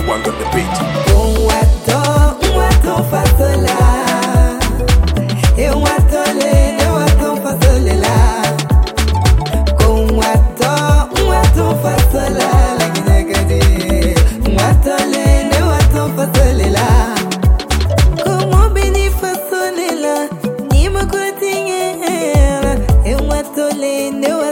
one on the beat. Um um. Eu eu lá. Um um. Um eu. Como. Eu eu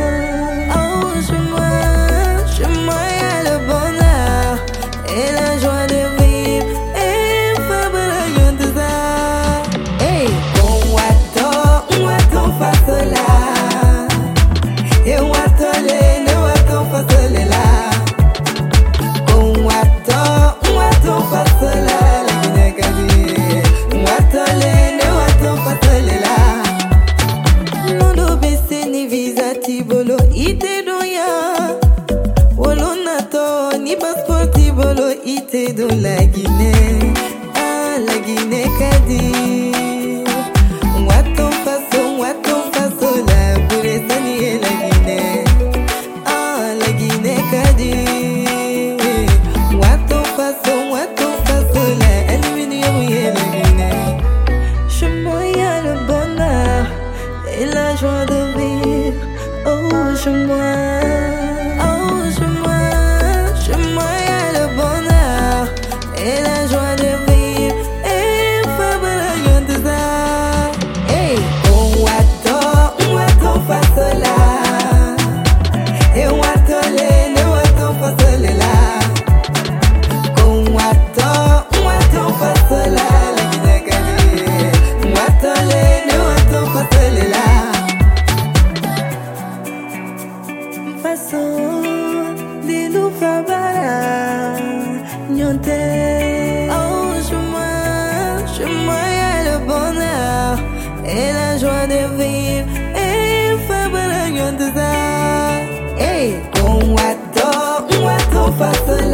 ite do la Guinée Ah la Guinée kadi Wato la Bure sani e la Guinée Ah la Guinée faso la Aluminium e la Guinée a le bonheur et la joie de vivre. Oh, chemin. Oh, Façon de nous fabara. Nyonte. Oh, chemin, chemin y a le bonheur et la joie de vivre. Et. Hey, ato fasola. Eu atole, fasola